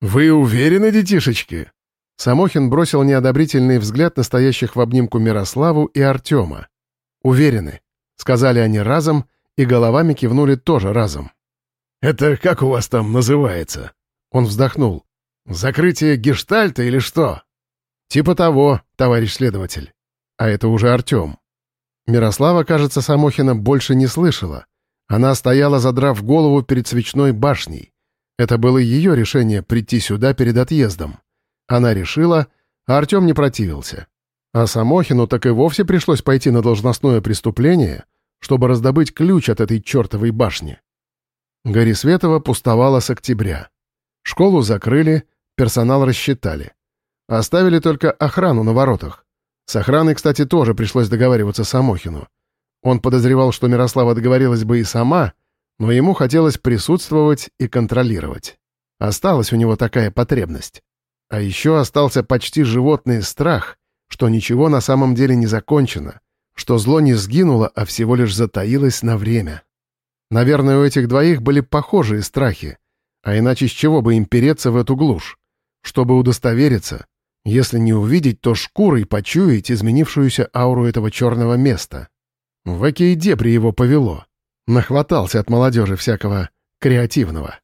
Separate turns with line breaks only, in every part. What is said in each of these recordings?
«Вы уверены, детишечки?» Самохин бросил неодобрительный взгляд настоящих в обнимку Мирославу и Артема. «Уверены», — сказали они разом, и головами кивнули тоже разом.
«Это как у вас там называется?»
Он вздохнул.
«Закрытие гештальта или что?»
«Типа того, товарищ следователь. А это уже Артем». Мирослава, кажется, Самохина больше не слышала. Она стояла, задрав голову перед свечной башней. Это было ее решение прийти сюда перед отъездом. Она решила, а Артем не противился. А Самохину так и вовсе пришлось пойти на должностное преступление, чтобы раздобыть ключ от этой чертовой башни. Горисветова пустовала с октября. Школу закрыли, персонал рассчитали. Оставили только охрану на воротах. С охраной, кстати, тоже пришлось договариваться Самохину. Он подозревал, что Мирослава договорилась бы и сама, но ему хотелось присутствовать и контролировать. Осталась у него такая потребность. А еще остался почти животный страх, что ничего на самом деле не закончено, что зло не сгинуло, а всего лишь затаилось на время. Наверное, у этих двоих были похожие страхи, а иначе с чего бы им переться в эту глушь? Чтобы удостовериться, если не увидеть, то шкурой почуять изменившуюся ауру этого черного места. В какие дебри его повело. Нахватался от молодежи всякого креативного.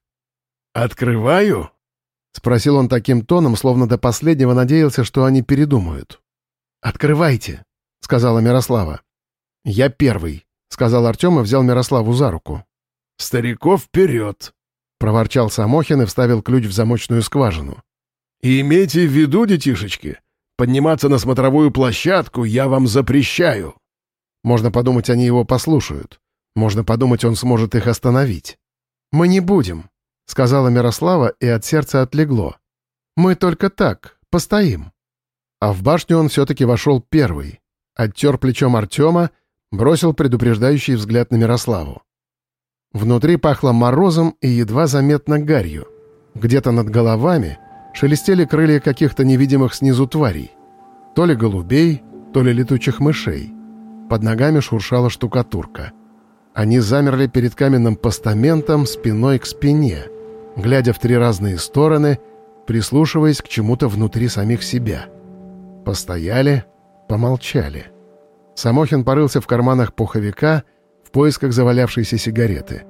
«Открываю?»
— спросил он таким тоном, словно до последнего надеялся, что они передумают. «Открывайте», — сказала Мирослава. «Я первый», — сказал Артем и взял Мирославу за руку.
«Стариков вперед!»
— проворчал Самохин и вставил ключ в замочную скважину.
«И имейте в виду, детишечки, подниматься на смотровую площадку я вам запрещаю».
Можно подумать, они его послушают. Можно подумать, он сможет их остановить. «Мы не будем», — сказала Мирослава, и от сердца отлегло. «Мы только так, постоим». А в башню он все-таки вошел первый, оттер плечом Артема, бросил предупреждающий взгляд на Мирославу. Внутри пахло морозом и едва заметно гарью. Где-то над головами шелестели крылья каких-то невидимых снизу тварей. То ли голубей, то ли летучих мышей. Под ногами шуршала штукатурка. Они замерли перед каменным постаментом спиной к спине, глядя в три разные стороны, прислушиваясь к чему-то внутри самих себя. Постояли, помолчали. Самохин порылся в карманах пуховика в поисках завалявшейся сигареты.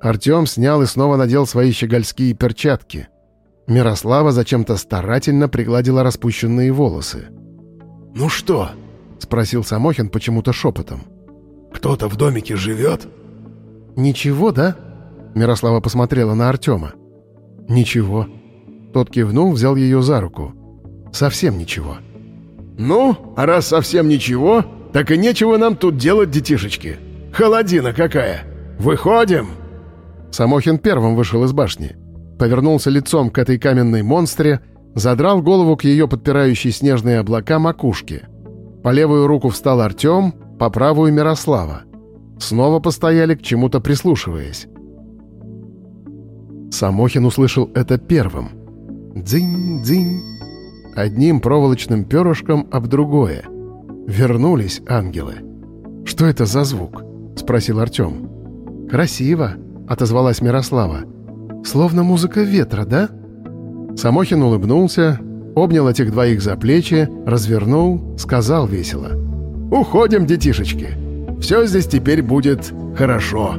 Артем снял и снова надел свои щегольские перчатки. Мирослава зачем-то старательно пригладила распущенные волосы.
«Ну что?»
— спросил Самохин почему-то шепотом.
«Кто-то в домике живет?»
«Ничего, да?» Мирослава посмотрела на Артема. «Ничего». Тот кивнул, взял ее за руку. «Совсем ничего».
«Ну, а раз совсем ничего, так и нечего нам тут делать, детишечки. Холодина какая! Выходим!»
Самохин первым вышел из башни. Повернулся лицом к этой каменной монстре, задрал голову к ее подпирающей снежные облака макушке. По левую руку встал Артем, по правую — Мирослава. Снова постояли, к чему-то прислушиваясь. Самохин услышал это первым. Дзынь-дзынь. Одним проволочным перышком об другое. Вернулись ангелы. «Что это за звук?» — спросил Артем. «Красиво», — отозвалась Мирослава. «Словно музыка ветра, да?» Самохин улыбнулся, обнял этих двоих за плечи, развернул, сказал весело.
«Уходим, детишечки. Все здесь теперь будет хорошо».